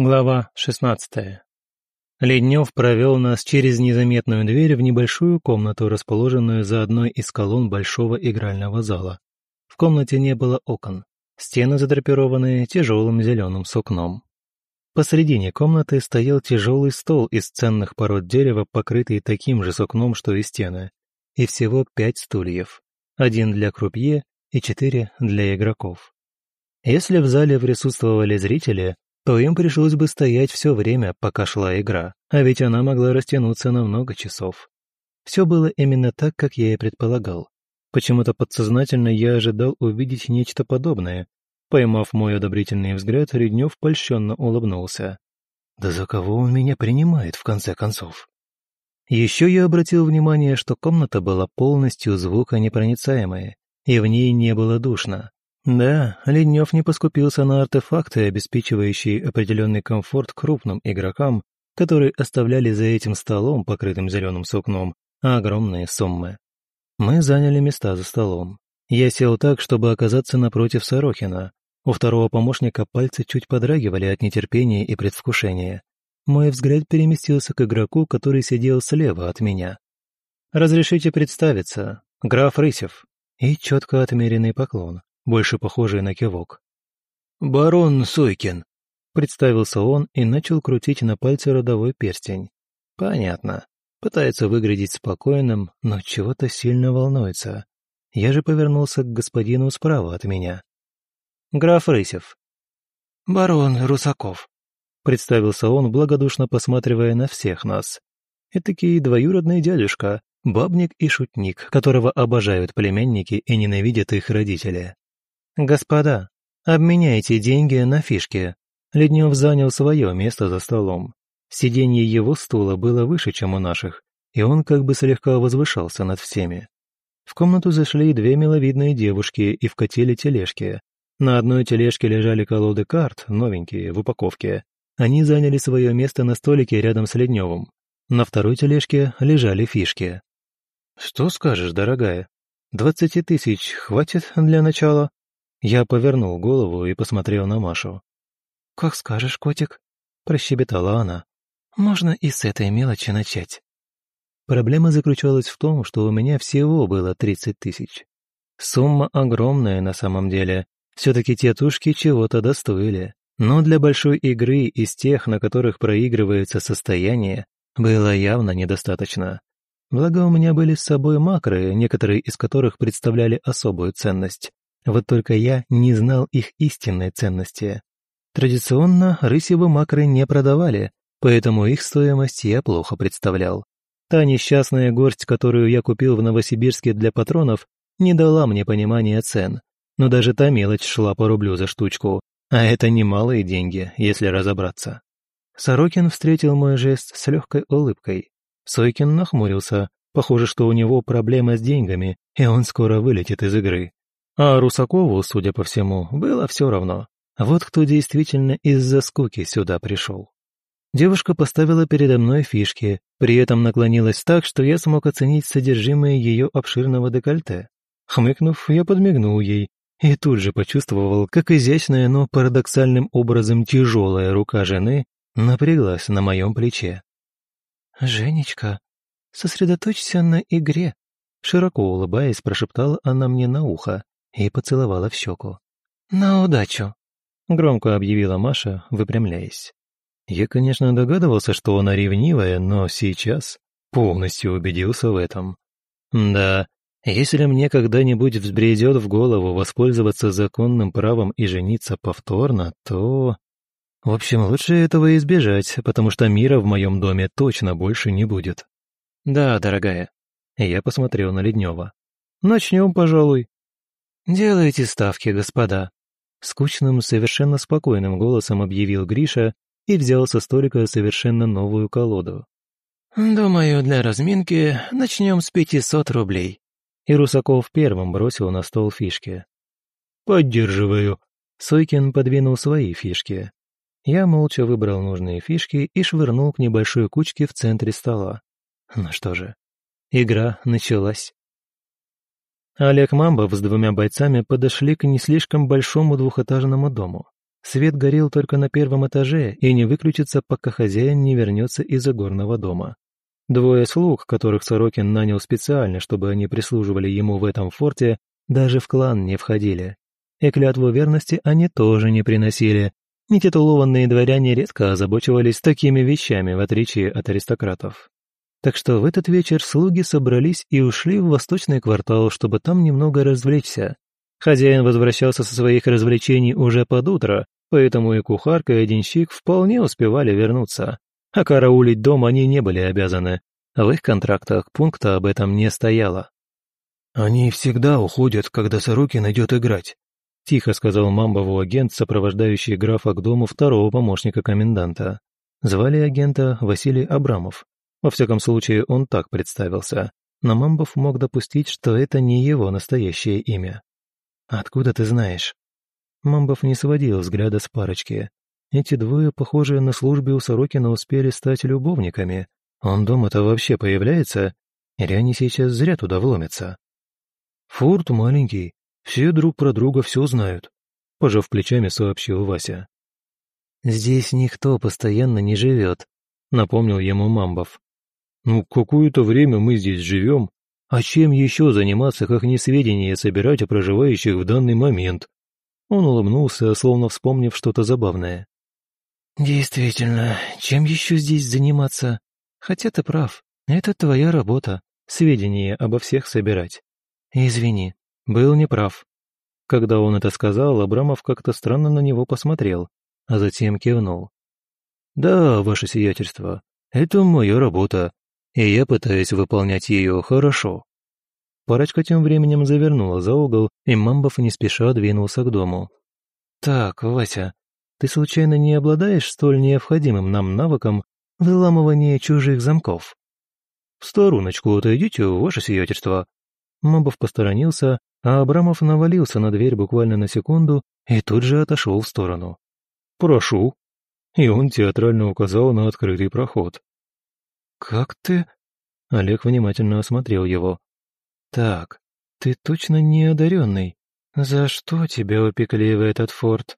Глава 16. Леднев провел нас через незаметную дверь в небольшую комнату, расположенную за одной из колонн большого игрального зала. В комнате не было окон, стены задрапированы тяжелым зеленым сукном. Посредине комнаты стоял тяжелый стол из ценных пород дерева, покрытый таким же сукном, что и стены, и всего пять стульев, один для крупье и четыре для игроков. Если в зале присутствовали зрители, то им пришлось бы стоять все время, пока шла игра, а ведь она могла растянуться на много часов. Все было именно так, как я и предполагал. Почему-то подсознательно я ожидал увидеть нечто подобное. Поймав мой одобрительный взгляд, Реднев польщенно улыбнулся. «Да за кого он меня принимает, в конце концов?» Еще я обратил внимание, что комната была полностью звуконепроницаемая, и в ней не было душно. Да, Ленев не поскупился на артефакты, обеспечивающие определенный комфорт крупным игрокам, которые оставляли за этим столом, покрытым зеленым сукном, огромные суммы. Мы заняли места за столом. Я сел так, чтобы оказаться напротив Сорохина. У второго помощника пальцы чуть подрагивали от нетерпения и предвкушения. Мой взгляд переместился к игроку, который сидел слева от меня. «Разрешите представиться, граф Рысев». И четко отмеренный поклон больше похожий на кивок. «Барон Сойкин», — представился он и начал крутить на пальце родовой перстень. «Понятно. Пытается выглядеть спокойным, но чего-то сильно волнуется. Я же повернулся к господину справа от меня. «Граф Рысев». «Барон Русаков», — представился он, благодушно посматривая на всех нас. Этакий двоюродный дядюшка, бабник и шутник, которого обожают племянники и ненавидят их родители. «Господа, обменяйте деньги на фишки». Леднев занял свое место за столом. Сиденье его стула было выше, чем у наших, и он как бы слегка возвышался над всеми. В комнату зашли две миловидные девушки и вкатили тележки. На одной тележке лежали колоды карт, новенькие, в упаковке. Они заняли свое место на столике рядом с Ледневым. На второй тележке лежали фишки. «Что скажешь, дорогая? Двадцати тысяч хватит для начала?» Я повернул голову и посмотрел на Машу. «Как скажешь, котик», — прощебетала она. «Можно и с этой мелочи начать». Проблема заключалась в том, что у меня всего было 30 тысяч. Сумма огромная на самом деле. Все-таки те тушки чего-то достоили. Но для большой игры из тех, на которых проигрывается состояние, было явно недостаточно. Благо у меня были с собой макры, некоторые из которых представляли особую ценность. Вот только я не знал их истинной ценности. Традиционно рысевы макры не продавали, поэтому их стоимость я плохо представлял. Та несчастная горсть, которую я купил в Новосибирске для патронов, не дала мне понимания цен. Но даже та мелочь шла по рублю за штучку, а это немалые деньги, если разобраться. Сорокин встретил мой жест с легкой улыбкой. Сойкин нахмурился. Похоже, что у него проблема с деньгами, и он скоро вылетит из игры. А Русакову, судя по всему, было все равно. Вот кто действительно из-за скуки сюда пришел. Девушка поставила передо мной фишки, при этом наклонилась так, что я смог оценить содержимое ее обширного декольте. Хмыкнув, я подмигнул ей и тут же почувствовал, как изящная, но парадоксальным образом тяжелая рука жены напряглась на моем плече. «Женечка, сосредоточься на игре», широко улыбаясь, прошептала она мне на ухо, и поцеловала в щеку. «На удачу!» — громко объявила Маша, выпрямляясь. Я, конечно, догадывался, что она ревнивая, но сейчас полностью убедился в этом. Да, если мне когда-нибудь взбредет в голову воспользоваться законным правом и жениться повторно, то... В общем, лучше этого избежать, потому что мира в моем доме точно больше не будет. Да, дорогая. Я посмотрел на Леднева. Начнем, пожалуй. «Делайте ставки, господа», — скучным, совершенно спокойным голосом объявил Гриша и взял со столика совершенно новую колоду. «Думаю, для разминки начнем с пятисот рублей». И Русаков первым бросил на стол фишки. «Поддерживаю». Сойкин подвинул свои фишки. Я молча выбрал нужные фишки и швырнул к небольшой кучке в центре стола. Ну что же, игра началась. Олег Мамбов с двумя бойцами подошли к не слишком большому двухэтажному дому. Свет горел только на первом этаже и не выключится, пока хозяин не вернется из игорного дома. Двое слуг, которых Сорокин нанял специально, чтобы они прислуживали ему в этом форте, даже в клан не входили. И клятву верности они тоже не приносили. Нетитулованные дворяне редко озабочивались такими вещами, в отличие от аристократов. Так что в этот вечер слуги собрались и ушли в восточный квартал, чтобы там немного развлечься. Хозяин возвращался со своих развлечений уже под утро, поэтому и кухарка, и денщик вполне успевали вернуться. А караулить дом они не были обязаны. В их контрактах пункта об этом не стояло. «Они всегда уходят, когда Сорокин идет играть», — тихо сказал Мамбову агент, сопровождающий графа к дому второго помощника коменданта. Звали агента Василий Абрамов. Во всяком случае, он так представился. Но Мамбов мог допустить, что это не его настоящее имя. «Откуда ты знаешь?» Мамбов не сводил взгляда с парочки. Эти двое, похожие на службе у Сорокина, успели стать любовниками. Он дома-то вообще появляется? Или они сейчас зря туда вломятся? «Форт маленький, все друг про друга все знают», — пожав плечами, сообщил Вася. «Здесь никто постоянно не живет», — напомнил ему Мамбов. Ну, какое-то время мы здесь живем, а чем еще заниматься, как не сведения собирать о проживающих в данный момент?» Он улыбнулся, словно вспомнив что-то забавное. «Действительно, чем еще здесь заниматься? Хотя ты прав, это твоя работа, сведения обо всех собирать. Извини, был неправ». Когда он это сказал, Абрамов как-то странно на него посмотрел, а затем кивнул. «Да, ваше сиятельство, это моя работа, и я пытаюсь выполнять ее хорошо». Парочка тем временем завернула за угол, и Мамбов не спеша двинулся к дому. «Так, Вася, ты случайно не обладаешь столь необходимым нам навыком выламывания чужих замков?» «В стороночку отойдите, ваше сиятельство». Мамбов посторонился, а Абрамов навалился на дверь буквально на секунду и тут же отошел в сторону. «Прошу». И он театрально указал на открытый проход. «Как ты?» Олег внимательно осмотрел его. «Так, ты точно не одаренный. За что тебя упекли в этот форт?»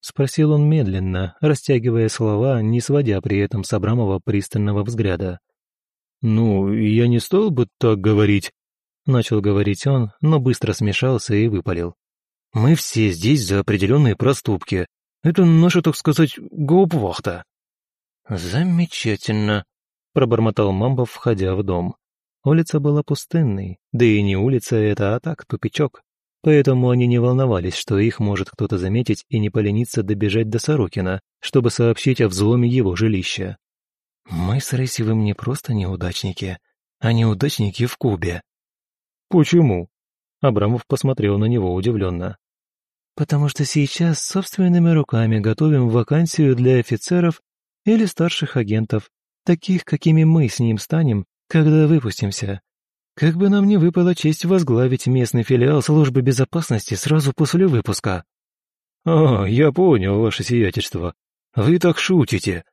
Спросил он медленно, растягивая слова, не сводя при этом с Абрамова пристального взгляда. «Ну, я не стал бы так говорить», — начал говорить он, но быстро смешался и выпалил. «Мы все здесь за определенные проступки. Это наша, так сказать, гоупвахта». «Замечательно», — пробормотал Мамбов, входя в дом. Улица была пустынной, да и не улица это, а так, тупичок. Поэтому они не волновались, что их может кто-то заметить и не полениться добежать до Сорокина, чтобы сообщить о взломе его жилища. «Мы с Рейсевым не просто неудачники, а неудачники в Кубе». «Почему?» Абрамов посмотрел на него удивленно. «Потому что сейчас собственными руками готовим вакансию для офицеров или старших агентов, таких, какими мы с ним станем, когда выпустимся. Как бы нам не выпала честь возглавить местный филиал службы безопасности сразу после выпуска». «А, я понял, ваше сиятельство. Вы так шутите».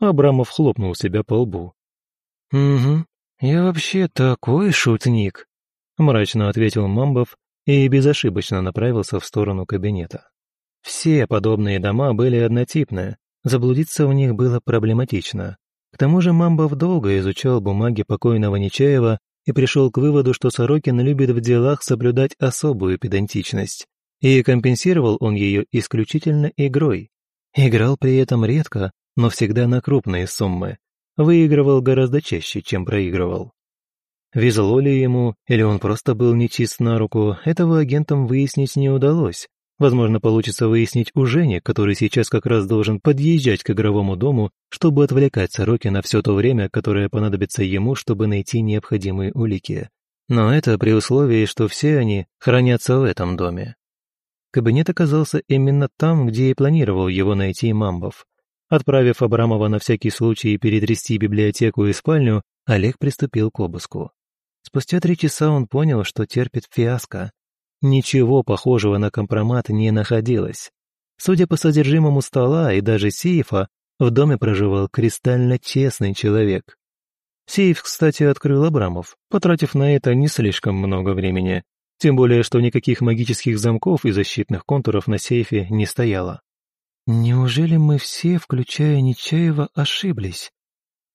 Абрамов хлопнул себя по лбу. «Угу, я вообще такой шутник», — мрачно ответил Мамбов и безошибочно направился в сторону кабинета. Все подобные дома были однотипны, заблудиться в них было проблематично. К тому же Мамбов долго изучал бумаги покойного Нечаева и пришел к выводу, что Сорокин любит в делах соблюдать особую педантичность. И компенсировал он ее исключительно игрой. Играл при этом редко, но всегда на крупные суммы. Выигрывал гораздо чаще, чем проигрывал. Везло ли ему, или он просто был нечист на руку, этого агентам выяснить не удалось, Возможно, получится выяснить у Жени, который сейчас как раз должен подъезжать к игровому дому, чтобы отвлекать Сороки на все то время, которое понадобится ему, чтобы найти необходимые улики. Но это при условии, что все они хранятся в этом доме. Кабинет оказался именно там, где и планировал его найти Мамбов. Отправив Абрамова на всякий случай перетрясти библиотеку и спальню, Олег приступил к обыску. Спустя три часа он понял, что терпит фиаско. Ничего похожего на компромат не находилось. Судя по содержимому стола и даже сейфа, в доме проживал кристально честный человек. Сейф, кстати, открыл Абрамов, потратив на это не слишком много времени. Тем более, что никаких магических замков и защитных контуров на сейфе не стояло. Неужели мы все, включая Нечаева, ошиблись?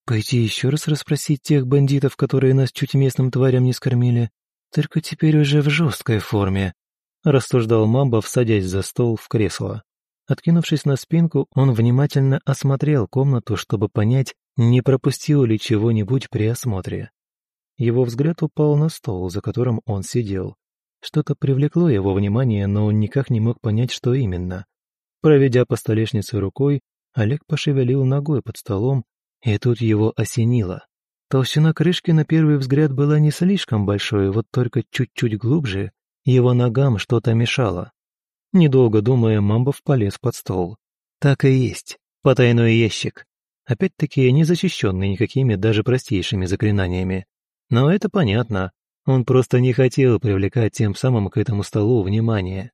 Пойти еще раз расспросить тех бандитов, которые нас чуть местным тварям не скормили, только теперь уже в жесткой форме, рассуждал Мамба, садясь за стол в кресло. Откинувшись на спинку, он внимательно осмотрел комнату, чтобы понять, не пропустил ли чего-нибудь при осмотре. Его взгляд упал на стол, за которым он сидел. Что-то привлекло его внимание, но он никак не мог понять, что именно. Проведя по столешнице рукой, Олег пошевелил ногой под столом, и тут его осенило. Толщина крышки на первый взгляд была не слишком большой, вот только чуть-чуть глубже его ногам что-то мешало. Недолго думая, Мамбов полез под стол. Так и есть. Потайной ящик. Опять-таки не защищенный никакими даже простейшими заклинаниями. Но это понятно. Он просто не хотел привлекать тем самым к этому столу внимание.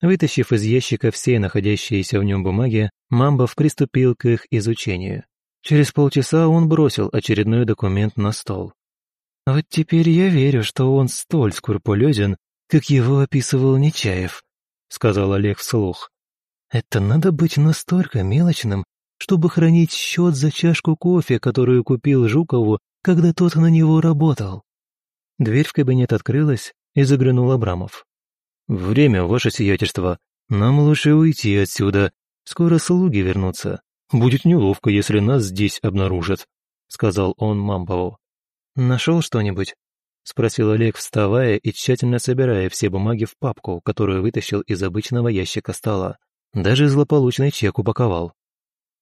Вытащив из ящика все находящиеся в нем бумаги, Мамбов приступил к их изучению. Через полчаса он бросил очередной документ на стол. Вот теперь я верю, что он столь скрупулезен, как его описывал Нечаев, сказал Олег вслух. Это надо быть настолько мелочным, чтобы хранить счет за чашку кофе, которую купил Жукову, когда тот на него работал. Дверь в кабинет открылась, и заглянул Абрамов. «Время, ваше сиятельство. Нам лучше уйти отсюда. Скоро слуги вернутся. Будет неловко, если нас здесь обнаружат», — сказал он Мампову. «Нашел что-нибудь?» — спросил Олег, вставая и тщательно собирая все бумаги в папку, которую вытащил из обычного ящика стола. Даже злополучный чек упаковал.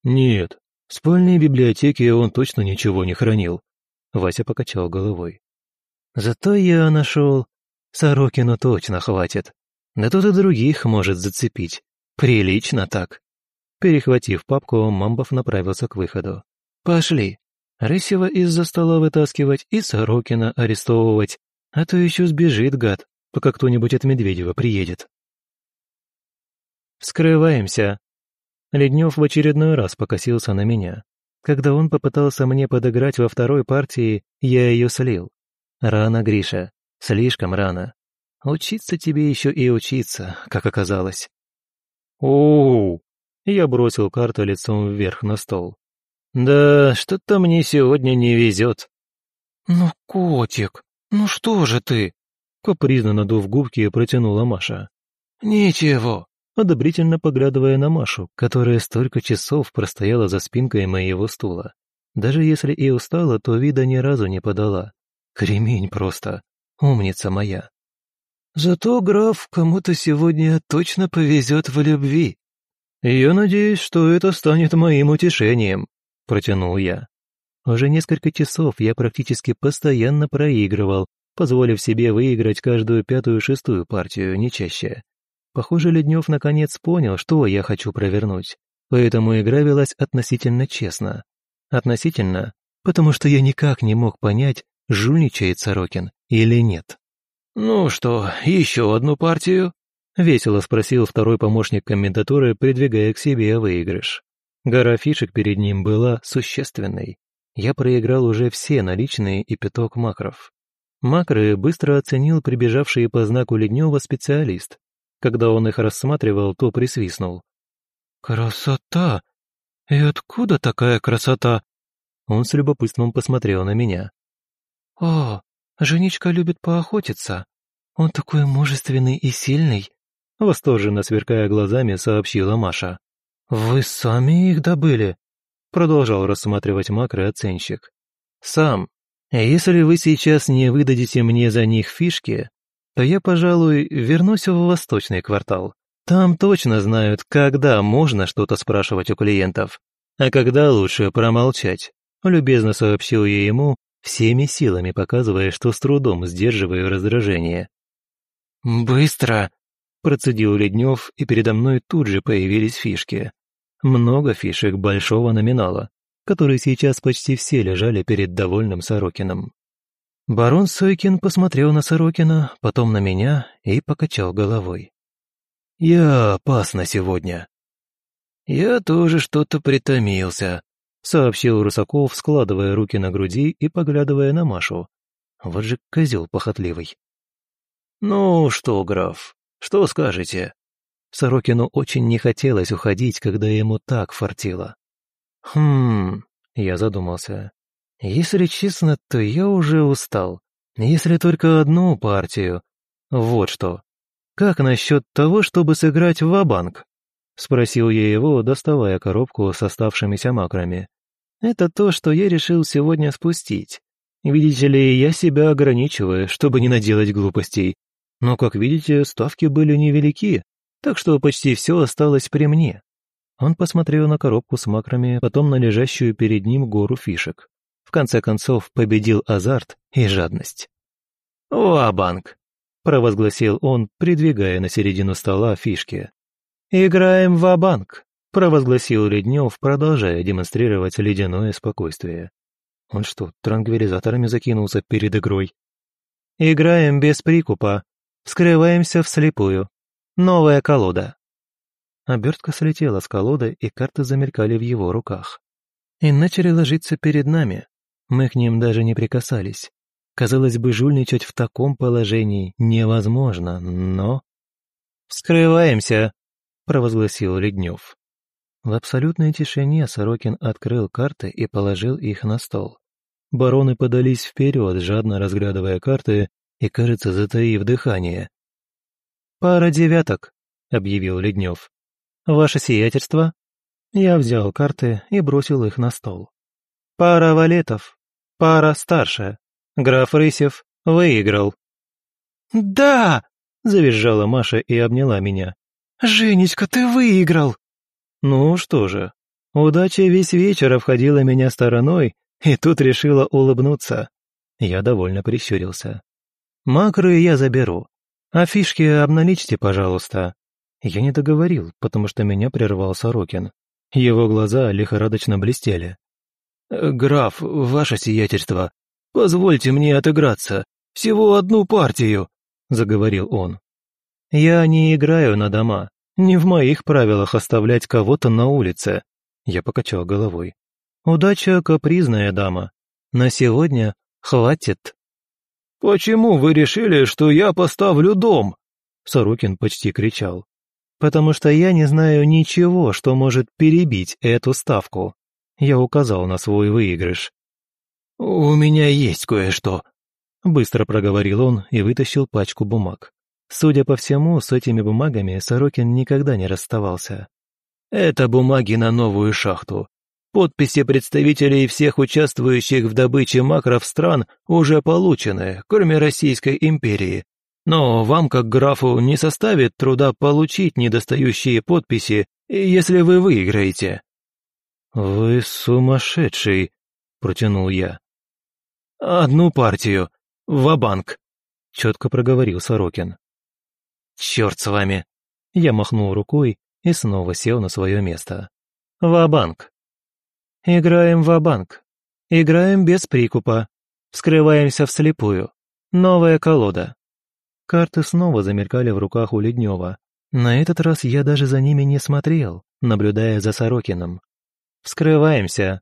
«Нет, в спальной библиотеке он точно ничего не хранил», — Вася покачал головой. «Зато я нашел. Сорокину точно хватит. Да тут и других может зацепить. Прилично так». Перехватив папку, Мамбов направился к выходу. «Пошли, Рысева из-за стола вытаскивать и Сорокина арестовывать, а то еще сбежит гад, пока кто-нибудь от Медведева приедет. «Вскрываемся!» Леднев в очередной раз покосился на меня. Когда он попытался мне подыграть во второй партии, я ее слил. Рано, Гриша, слишком рано. Учиться тебе еще и учиться, как оказалось. Оу! Я бросил карту лицом вверх на стол. «Да, что-то мне сегодня не везет». «Ну, котик, ну что же ты?» Капризно надув губки, протянула Маша. «Ничего», одобрительно поглядывая на Машу, которая столько часов простояла за спинкой моего стула. Даже если и устала, то вида ни разу не подала. Кремень просто. Умница моя. Зато, граф, кому-то сегодня точно повезет в любви. Я надеюсь, что это станет моим утешением протянул я. Уже несколько часов я практически постоянно проигрывал, позволив себе выиграть каждую пятую-шестую партию, не чаще. Похоже, Леднев наконец понял, что я хочу провернуть, поэтому игра велась относительно честно. Относительно, потому что я никак не мог понять, жульничает Сорокин или нет. «Ну что, еще одну партию?» — весело спросил второй помощник комментатора, придвигая к себе выигрыш. Гора фишек перед ним была существенной. Я проиграл уже все наличные и пяток макров. Макры быстро оценил прибежавший по знаку Леднева специалист. Когда он их рассматривал, то присвистнул. «Красота! И откуда такая красота?» Он с любопытством посмотрел на меня. «О, Женечка любит поохотиться. Он такой мужественный и сильный», восторженно сверкая глазами, сообщила Маша. «Вы сами их добыли?» Продолжал рассматривать макро оценщик. «Сам. Если вы сейчас не выдадите мне за них фишки, то я, пожалуй, вернусь в восточный квартал. Там точно знают, когда можно что-то спрашивать у клиентов, а когда лучше промолчать», любезно сообщил я ему, всеми силами показывая, что с трудом сдерживаю раздражение. «Быстро!» – процедил Леднев, и передо мной тут же появились фишки. Много фишек большого номинала, которые сейчас почти все лежали перед довольным Сорокином. Барон Сойкин посмотрел на Сорокина, потом на меня и покачал головой. «Я опасно сегодня». «Я тоже что-то притомился», — сообщил Русаков, складывая руки на груди и поглядывая на Машу. Вот же козел похотливый. «Ну что, граф, что скажете?» Сорокину очень не хотелось уходить, когда ему так фартило. «Хм...» — я задумался. «Если честно, то я уже устал. Если только одну партию. Вот что. Как насчет того, чтобы сыграть в банк Спросил я его, доставая коробку с оставшимися макрами. Это то, что я решил сегодня спустить. Видите ли, я себя ограничиваю, чтобы не наделать глупостей. Но, как видите, ставки были невелики, так что почти все осталось при мне. Он посмотрел на коробку с макрами, потом на лежащую перед ним гору фишек. В конце концов, победил азарт и жадность. «О, банк!» — провозгласил он, придвигая на середину стола фишки. «Играем в банк провозгласил Леднев, продолжая демонстрировать ледяное спокойствие. Он что, транквилизаторами закинулся перед игрой? «Играем без прикупа. Вскрываемся вслепую. Новая колода». Обертка слетела с колоды, и карты замелькали в его руках. И начали ложиться перед нами. Мы к ним даже не прикасались. Казалось бы, жульничать в таком положении невозможно, но... «Вскрываемся!» — провозгласил Леднев. В абсолютной тишине Сорокин открыл карты и положил их на стол. Бароны подались вперед, жадно разглядывая карты и, кажется, затаив дыхание. «Пара девяток», — объявил Леднев. «Ваше сиятельство?» Я взял карты и бросил их на стол. «Пара валетов. Пара старшая. Граф Рысев выиграл». «Да!» — завизжала Маша и обняла меня. «Женечка, ты выиграл!» Ну что же, удача весь вечер обходила меня стороной, и тут решила улыбнуться. Я довольно прищурился. Макры я заберу, а фишки обналичьте, пожалуйста. Я не договорил, потому что меня прервал Сорокин. Его глаза лихорадочно блестели. «Граф, ваше сиятельство, позвольте мне отыграться. Всего одну партию», — заговорил он. «Я не играю на дома. Не в моих правилах оставлять кого-то на улице. Я покачал головой. Удача капризная дама. На сегодня хватит. «Почему вы решили, что я поставлю дом?» Сорокин почти кричал. «Потому что я не знаю ничего, что может перебить эту ставку». Я указал на свой выигрыш. «У меня есть кое-что», — быстро проговорил он и вытащил пачку бумаг. Судя по всему, с этими бумагами Сорокин никогда не расставался. «Это бумаги на новую шахту. Подписи представителей всех участвующих в добыче макров стран уже получены, кроме Российской империи. Но вам, как графу, не составит труда получить недостающие подписи, если вы выиграете». «Вы сумасшедший», — протянул я. «Одну партию. Ва-банк», — четко проговорил Сорокин. «Черт с вами!» Я махнул рукой и снова сел на свое место. «Ва-банк!» «Играем ва-банк. Играем без прикупа. Вскрываемся вслепую. Новая колода». Карты снова замелькали в руках у Леднева. На этот раз я даже за ними не смотрел, наблюдая за Сорокином. «Вскрываемся!»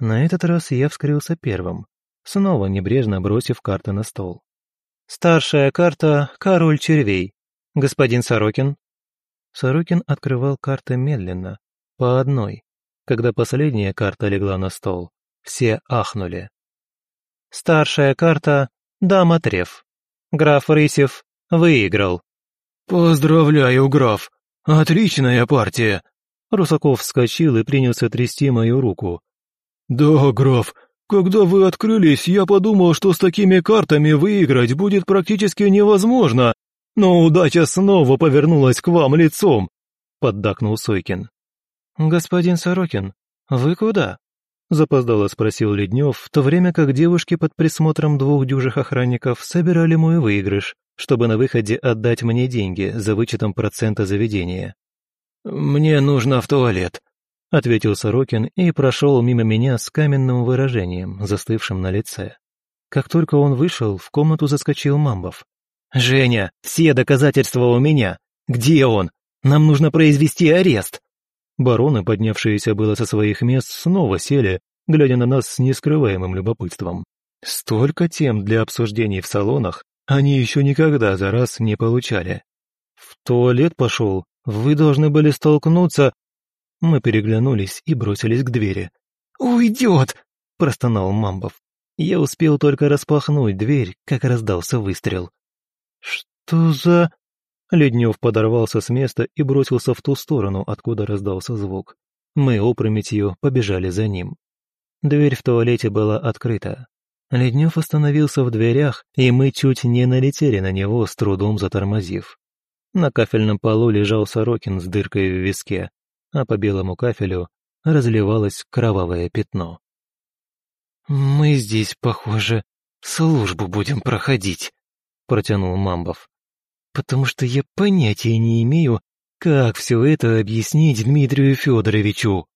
На этот раз я вскрылся первым, снова небрежно бросив карты на стол. Старшая карта — король червей. «Господин Сорокин?» Сорокин открывал карты медленно, по одной. Когда последняя карта легла на стол, все ахнули. «Старшая карта — дама Треф. Граф Рысев выиграл». «Поздравляю, граф! Отличная партия!» Русаков вскочил и принялся трясти мою руку. «Да, граф, когда вы открылись, я подумал, что с такими картами выиграть будет практически невозможно, но удача снова повернулась к вам лицом», — поддакнул Сойкин. «Господин Сорокин, вы куда?» — запоздало спросил Леднев, в то время как девушки под присмотром двух дюжих охранников собирали мой выигрыш, чтобы на выходе отдать мне деньги за вычетом процента заведения. «Мне нужно в туалет», — ответил Сорокин и прошел мимо меня с каменным выражением, застывшим на лице. Как только он вышел, в комнату заскочил Мамбов. «Женя, все доказательства у меня. Где он? Нам нужно произвести арест!» Бароны, поднявшиеся было со своих мест, снова сели, глядя на нас с нескрываемым любопытством. Столько тем для обсуждений в салонах они еще никогда за раз не получали. «В туалет пошел», Вы должны были столкнуться...» Мы переглянулись и бросились к двери. «Уйдет!» – простонал Мамбов. Я успел только распахнуть дверь, как раздался выстрел. «Что за...» Леднев подорвался с места и бросился в ту сторону, откуда раздался звук. Мы опрометью побежали за ним. Дверь в туалете была открыта. Леднев остановился в дверях, и мы чуть не налетели на него, с трудом затормозив. На кафельном полу лежал Сорокин с дыркой в виске, а по белому кафелю разливалось кровавое пятно. «Мы здесь, похоже, службу будем проходить», — протянул Мамбов. «Потому что я понятия не имею, как все это объяснить Дмитрию Федоровичу».